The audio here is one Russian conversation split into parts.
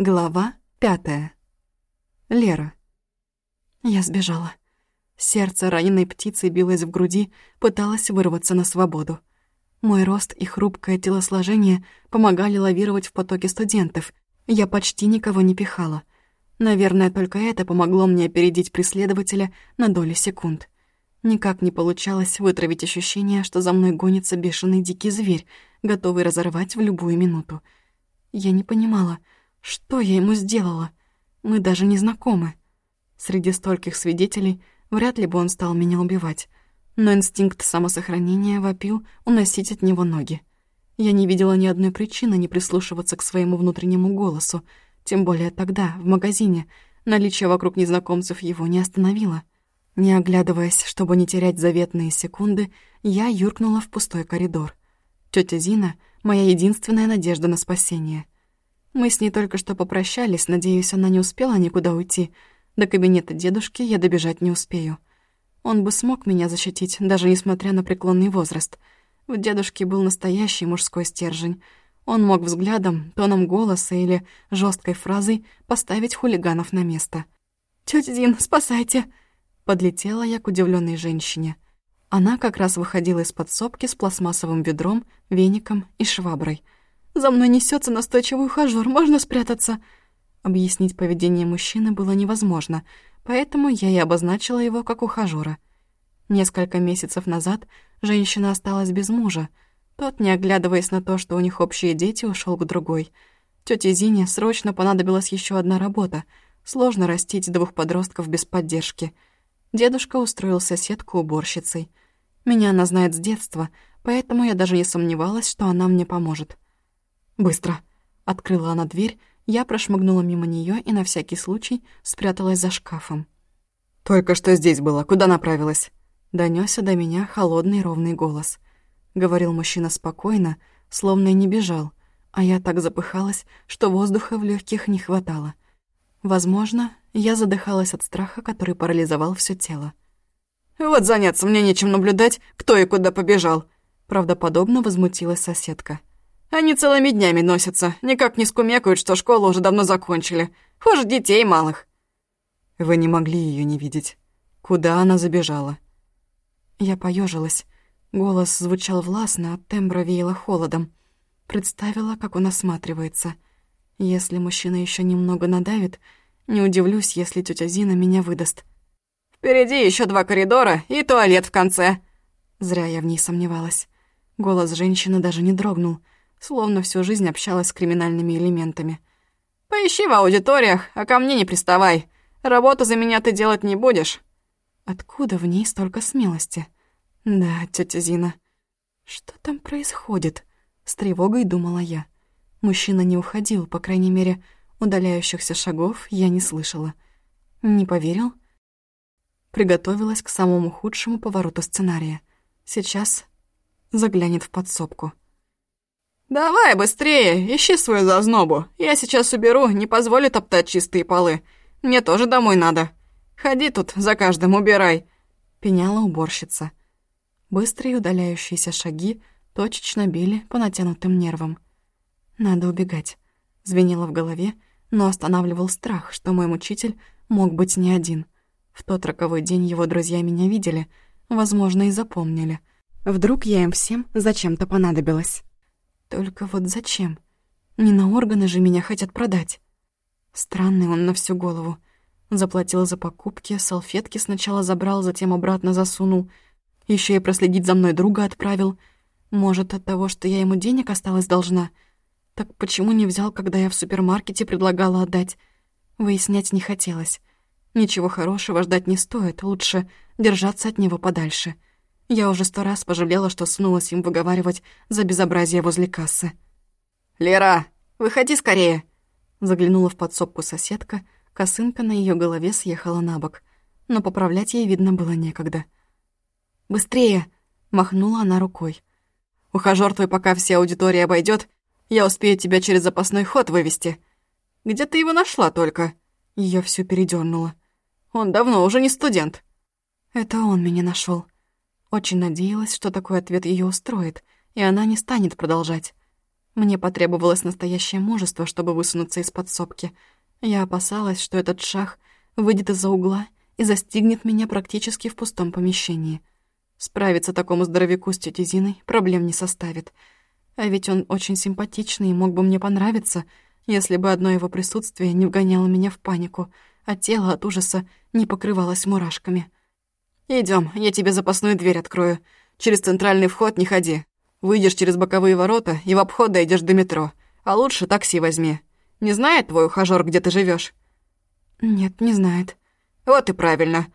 Глава пятая. Лера. Я сбежала. Сердце раненой птицы билось в груди, пыталась вырваться на свободу. Мой рост и хрупкое телосложение помогали лавировать в потоке студентов. Я почти никого не пихала. Наверное, только это помогло мне опередить преследователя на доли секунд. Никак не получалось вытравить ощущение, что за мной гонится бешеный дикий зверь, готовый разорвать в любую минуту. Я не понимала — я ему сделала? Мы даже не знакомы. Среди стольких свидетелей вряд ли бы он стал меня убивать. Но инстинкт самосохранения вопил уносить от него ноги. Я не видела ни одной причины не прислушиваться к своему внутреннему голосу, тем более тогда, в магазине, наличие вокруг незнакомцев его не остановило. Не оглядываясь, чтобы не терять заветные секунды, я юркнула в пустой коридор. Тётя Зина — моя единственная надежда на спасение — мы с ней только что попрощались, надеюсь, она не успела никуда уйти. До кабинета дедушки я добежать не успею. Он бы смог меня защитить, даже несмотря на преклонный возраст. В дедушке был настоящий мужской стержень. Он мог взглядом, тоном голоса или жесткой фразой поставить хулиганов на место. «Тётя Дин, спасайте!» Подлетела я к удивленной женщине. Она как раз выходила из подсобки с пластмассовым ведром, веником и шваброй — за мной несется настойчивый ухажёр, можно спрятаться?» Объяснить поведение мужчины было невозможно, поэтому я и обозначила его как ухажёра. Несколько месяцев назад женщина осталась без мужа. Тот, не оглядываясь на то, что у них общие дети, ушел к другой. Тёте Зине срочно понадобилась еще одна работа. Сложно растить двух подростков без поддержки. Дедушка устроил соседку уборщицей. Меня она знает с детства, поэтому я даже не сомневалась, что она мне поможет. «Быстро!» Открыла она дверь, я прошмыгнула мимо нее и на всякий случай спряталась за шкафом. «Только что здесь была, куда направилась?» Донёсся до меня холодный ровный голос. Говорил мужчина спокойно, словно и не бежал, а я так запыхалась, что воздуха в легких не хватало. Возможно, я задыхалась от страха, который парализовал все тело. «Вот заняться мне нечем наблюдать, кто и куда побежал!» Правдоподобно возмутилась соседка. Они целыми днями носятся, никак не скумекают, что школу уже давно закончили. Хуже детей малых. Вы не могли ее не видеть. Куда она забежала? Я поежилась. Голос звучал властно, а тембра веяло холодом. Представила, как он осматривается. Если мужчина еще немного надавит, не удивлюсь, если тетя Зина меня выдаст. «Впереди еще два коридора и туалет в конце». Зря я в ней сомневалась. Голос женщины даже не дрогнул — словно всю жизнь общалась с криминальными элементами. «Поищи в аудиториях, а ко мне не приставай. Работу за меня ты делать не будешь». Откуда в ней столько смелости? Да, тетя Зина. Что там происходит? С тревогой думала я. Мужчина не уходил, по крайней мере, удаляющихся шагов я не слышала. Не поверил? Приготовилась к самому худшему повороту сценария. Сейчас заглянет в подсобку. «Давай быстрее, ищи свою зазнобу. Я сейчас уберу, не позволю топтать чистые полы. Мне тоже домой надо. Ходи тут, за каждым убирай», — пеняла уборщица. Быстрые удаляющиеся шаги точечно били по натянутым нервам. «Надо убегать», — звенело в голове, но останавливал страх, что мой мучитель мог быть не один. В тот роковой день его друзья меня видели, возможно, и запомнили. Вдруг я им всем зачем-то понадобилась. Только вот зачем? Не на органы же меня хотят продать. Странный он на всю голову. Заплатил за покупки, салфетки сначала забрал, затем обратно засунул. Еще и проследить за мной друга отправил. Может, от того, что я ему денег осталась должна? Так почему не взял, когда я в супермаркете предлагала отдать? Выяснять не хотелось. Ничего хорошего ждать не стоит, лучше держаться от него подальше. Я уже сто раз пожалела, что сунулась им выговаривать за безобразие возле кассы. «Лера, выходи скорее!» Заглянула в подсобку соседка, косынка на ее голове съехала на бок, но поправлять ей, видно, было некогда. «Быстрее!» — махнула она рукой. «Ухажёр твой, пока вся аудитория обойдет, я успею тебя через запасной ход вывести. Где ты его нашла только?» Ее всю передёрнуло. «Он давно уже не студент». «Это он меня нашел. Очень надеялась, что такой ответ ее устроит, и она не станет продолжать. Мне потребовалось настоящее мужество, чтобы высунуться из подсобки. Я опасалась, что этот шах выйдет из-за угла и застигнет меня практически в пустом помещении. Справиться такому здоровяку с тетей Зиной проблем не составит. А ведь он очень симпатичный и мог бы мне понравиться, если бы одно его присутствие не вгоняло меня в панику, а тело от ужаса не покрывалось мурашками. Идем, я тебе запасную дверь открою. Через центральный вход не ходи, Выйдешь через боковые ворота и в обход дойдешь до метро. А лучше такси возьми. Не знает твой ухажёр, где ты живешь? «Нет, не знает». «Вот и правильно».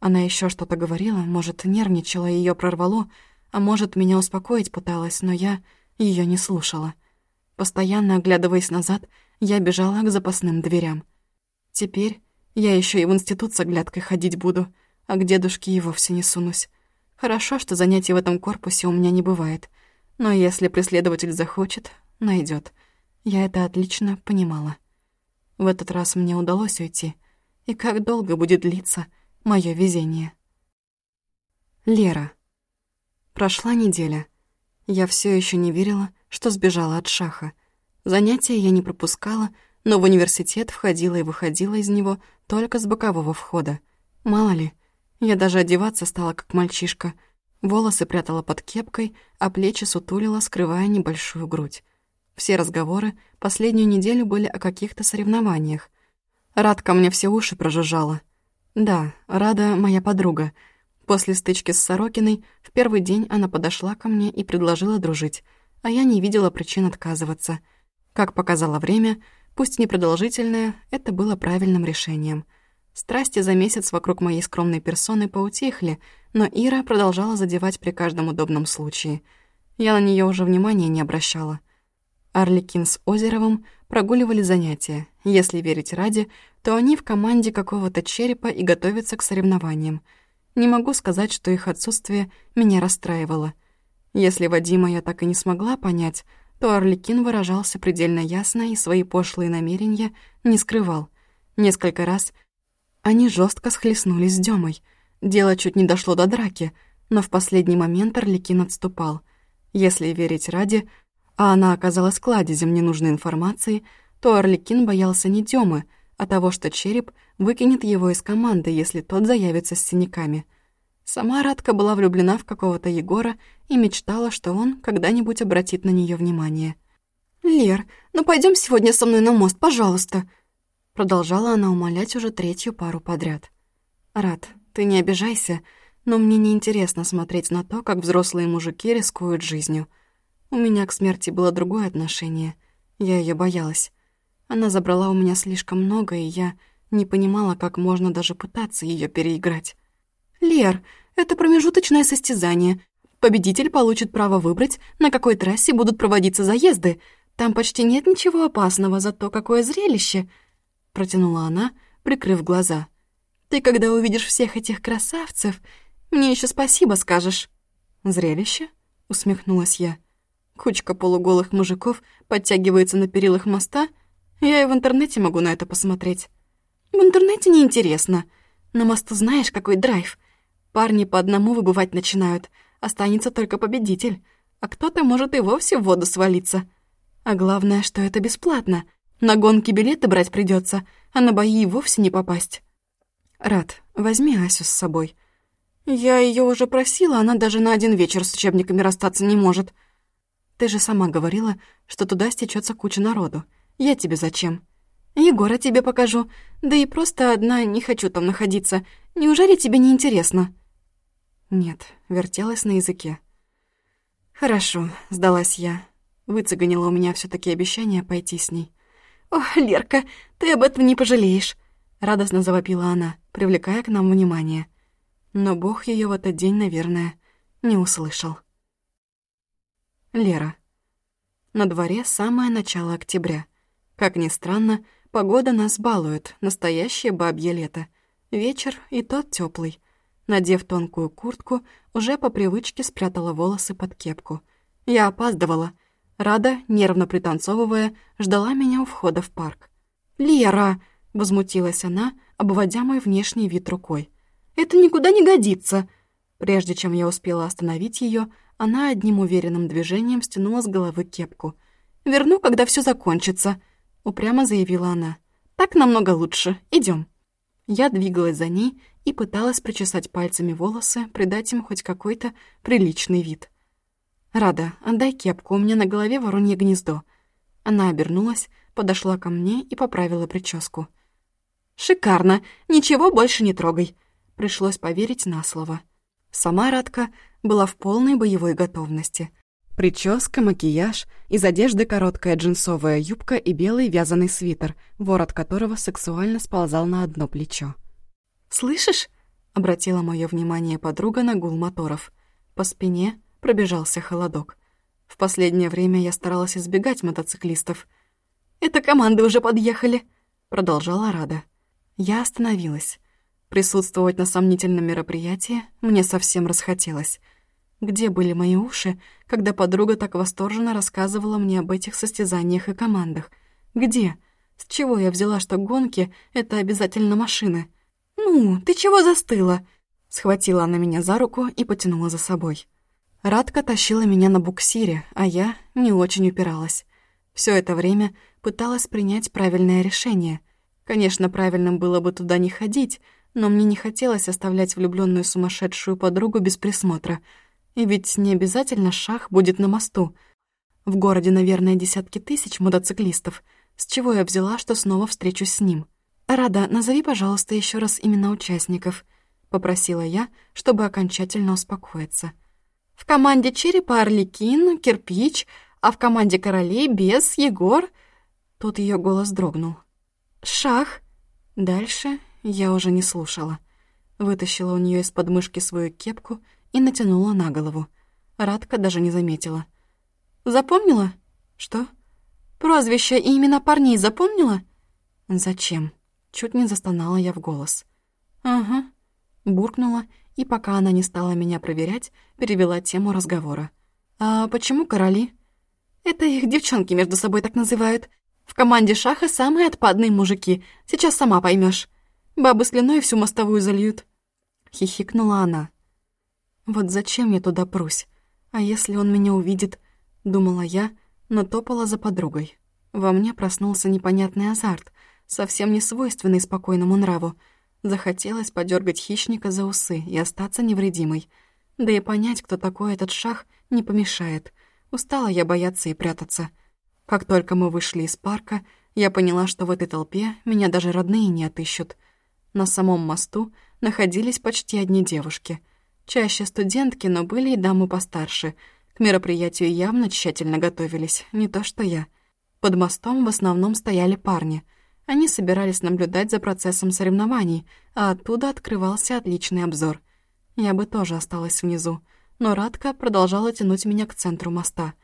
Она еще что-то говорила, может, нервничала, ее прорвало, а может, меня успокоить пыталась, но я ее не слушала. Постоянно оглядываясь назад, я бежала к запасным дверям. Теперь я еще и в институт с оглядкой ходить буду, а к дедушке и вовсе не сунусь. Хорошо, что занятий в этом корпусе у меня не бывает. Но если преследователь захочет, найдет. Я это отлично понимала. В этот раз мне удалось уйти. И как долго будет длиться мое везение? Лера. Прошла неделя. Я все еще не верила, что сбежала от шаха. Занятия я не пропускала, но в университет входила и выходила из него только с бокового входа. Мало ли, я даже одеваться стала как мальчишка — Волосы прятала под кепкой, а плечи сутулила, скрывая небольшую грудь. Все разговоры последнюю неделю были о каких-то соревнованиях. Радка мне все уши прожужжала. Да, Рада — моя подруга. После стычки с Сорокиной в первый день она подошла ко мне и предложила дружить, а я не видела причин отказываться. Как показало время, пусть непродолжительное, это было правильным решением — Страсти за месяц вокруг моей скромной персоны поутихли, но Ира продолжала задевать при каждом удобном случае. Я на нее уже внимания не обращала. Арликин с Озеровым прогуливали занятия. Если верить Ради, то они в команде какого-то черепа и готовятся к соревнованиям. Не могу сказать, что их отсутствие меня расстраивало. Если Вадима я так и не смогла понять, то Арликин выражался предельно ясно и свои пошлые намерения не скрывал. Несколько раз — они жестко схлестнулись с Демой. Дело чуть не дошло до драки, но в последний момент Орликин отступал. Если верить Ради, а она оказалась кладезем ненужной информации, то Орликин боялся не Демы, а того, что череп выкинет его из команды, если тот заявится с синяками. Сама Радка была влюблена в какого-то Егора и мечтала, что он когда-нибудь обратит на нее внимание. «Лер, ну пойдем сегодня со мной на мост, пожалуйста», Продолжала она умолять уже третью пару подряд. «Рад, ты не обижайся, но мне неинтересно смотреть на то, как взрослые мужики рискуют жизнью. У меня к смерти было другое отношение. Я ее боялась. Она забрала у меня слишком много, и я не понимала, как можно даже пытаться ее переиграть. «Лер, это промежуточное состязание. Победитель получит право выбрать, на какой трассе будут проводиться заезды. Там почти нет ничего опасного, зато какое зрелище!» Протянула она, прикрыв глаза. «Ты, когда увидишь всех этих красавцев, мне еще спасибо скажешь». «Зрелище?» — усмехнулась я. Кучка полуголых мужиков подтягивается на перилах моста. Я и в интернете могу на это посмотреть. В интернете неинтересно. На мосту знаешь, какой драйв. Парни по одному выбывать начинают. Останется только победитель. А кто-то может и вовсе в воду свалиться. А главное, что это бесплатно — на гонки билеты брать придется, а на бои вовсе не попасть. Рад, возьми Асю с собой. Я ее уже просила, она даже на один вечер с учебниками расстаться не может. Ты же сама говорила, что туда стечется куча народу. Я тебе зачем? Егора тебе покажу. Да и просто одна не хочу там находиться. Неужели тебе не интересно? Нет, вертелась на языке. Хорошо, сдалась я. Выцеганила у меня все таки обещание пойти с ней. «Ох, Лерка, ты об этом не пожалеешь!» — радостно завопила она, привлекая к нам внимание. Но Бог ее в этот день, наверное, не услышал. Лера. На дворе самое начало октября. Как ни странно, погода нас балует, настоящее бабье лето. Вечер и тот теплый. Надев тонкую куртку, уже по привычке спрятала волосы под кепку. Я опаздывала — Рада, нервно пританцовывая, ждала меня у входа в парк. «Лера!» — возмутилась она, обводя мой внешний вид рукой. «Это никуда не годится!» Прежде чем я успела остановить ее, она одним уверенным движением стянула с головы кепку. Верну, когда все закончится», — упрямо заявила она. «Так намного лучше. Идем. Я двигалась за ней и пыталась причесать пальцами волосы, придать им хоть какой-то приличный вид. «Рада, отдай кепку, у меня на голове воронье гнездо». Она обернулась, подошла ко мне и поправила прическу. «Шикарно! Ничего больше не трогай!» Пришлось поверить на слово. Сама Радка была в полной боевой готовности. Прическа, макияж, из одежды короткая джинсовая юбка и белый вязаный свитер, ворот которого сексуально сползал на одно плечо. «Слышишь?» — обратила мое внимание подруга на гул моторов. По спине пробежался холодок. В последнее время я старалась избегать мотоциклистов. «Это команды уже подъехали», — продолжала Рада. Я остановилась. Присутствовать на сомнительном мероприятии мне совсем расхотелось. Где были мои уши, когда подруга так восторженно рассказывала мне об этих состязаниях и командах? Где? С чего я взяла, что гонки — это обязательно машины? «Ну, ты чего застыла?» Схватила она меня за руку и потянула за собой. Радка тащила меня на буксире, а я не очень упиралась. Все это время пыталась принять правильное решение. Конечно, правильным было бы туда не ходить, но мне не хотелось оставлять влюбленную сумасшедшую подругу без присмотра. И ведь не обязательно шах будет на мосту. В городе, наверное, десятки тысяч мотоциклистов. С чего я взяла, что снова встречусь с ним? «Рада, назови, пожалуйста, еще раз имена участников», — попросила я, чтобы окончательно успокоиться. В команде черепа Орликин, Кирпич, а в команде королей Бес, Егор... Тут ее голос дрогнул. Шах. Дальше я уже не слушала. Вытащила у нее из подмышки свою кепку и натянула на голову. Радка даже не заметила. «Запомнила?» «Что?» «Прозвище и имена парней запомнила?» «Зачем?» Чуть не застонала я в голос. «Ага», — буркнула и пока она не стала меня проверять, перевела тему разговора. «А почему короли?» «Это их девчонки между собой так называют. В команде шаха самые отпадные мужики, сейчас сама поймешь. Бабы слюной всю мостовую зальют». Хихикнула она. «Вот зачем я туда прусь? А если он меня увидит?» Думала я, но топала за подругой. Во мне проснулся непонятный азарт, совсем не свойственный спокойному нраву. Захотелось подергать хищника за усы и остаться невредимой. Да и понять, кто такой этот шах, не помешает. Устала я бояться и прятаться. Как только мы вышли из парка, я поняла, что в этой толпе меня даже родные не отыщут. На самом мосту находились почти одни девушки. Чаще студентки, но были и дамы постарше. К мероприятию явно тщательно готовились, не то что я. Под мостом в основном стояли парни — они собирались наблюдать за процессом соревнований, а оттуда открывался отличный обзор. Я бы тоже осталась внизу, но Радка продолжала тянуть меня к центру моста.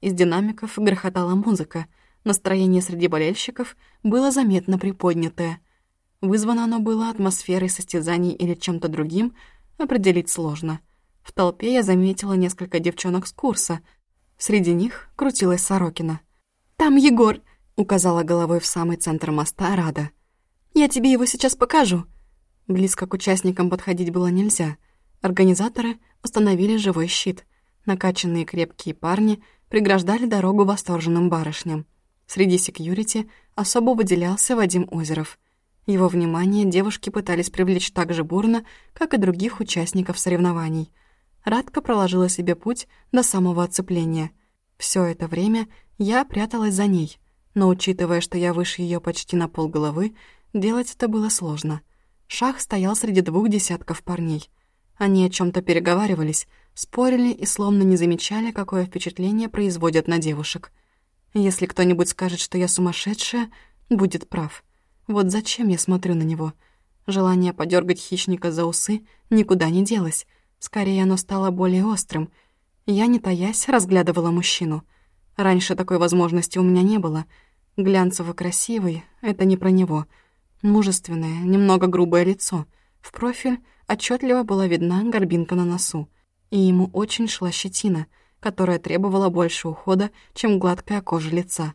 Из динамиков грохотала музыка, настроение среди болельщиков было заметно приподнятое. Вызвано оно было атмосферой состязаний или чем-то другим, определить сложно. В толпе я заметила несколько девчонок с курса. Среди них крутилась Сорокина. «Там Егор!» Указала головой в самый центр моста Рада. «Я тебе его сейчас покажу». Близко к участникам подходить было нельзя. Организаторы установили живой щит. Накачанные крепкие парни преграждали дорогу восторженным барышням. Среди секьюрити особо выделялся Вадим Озеров. Его внимание девушки пытались привлечь так же бурно, как и других участников соревнований. Радка проложила себе путь до самого оцепления. Все это время я пряталась за ней — но учитывая, что я выше ее почти на полголовы, делать это было сложно. Шах стоял среди двух десятков парней. Они о чем то переговаривались, спорили и словно не замечали, какое впечатление производят на девушек. Если кто-нибудь скажет, что я сумасшедшая, будет прав. Вот зачем я смотрю на него? Желание подергать хищника за усы никуда не делось. Скорее, оно стало более острым. Я, не таясь, разглядывала мужчину. Раньше такой возможности у меня не было — Глянцево-красивый — это не про него. Мужественное, немного грубое лицо. В профиль отчетливо была видна горбинка на носу. И ему очень шла щетина, которая требовала больше ухода, чем гладкая кожа лица.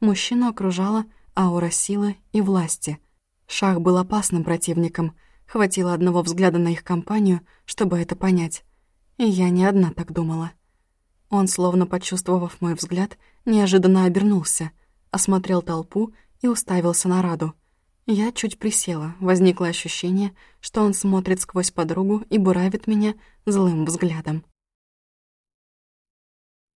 Мужчину окружала аура силы и власти. Шах был опасным противником. Хватило одного взгляда на их компанию, чтобы это понять. И я не одна так думала. Он, словно почувствовав мой взгляд, неожиданно обернулся, осмотрел толпу и уставился на Раду. Я чуть присела, возникло ощущение, что он смотрит сквозь подругу и буравит меня злым взглядом.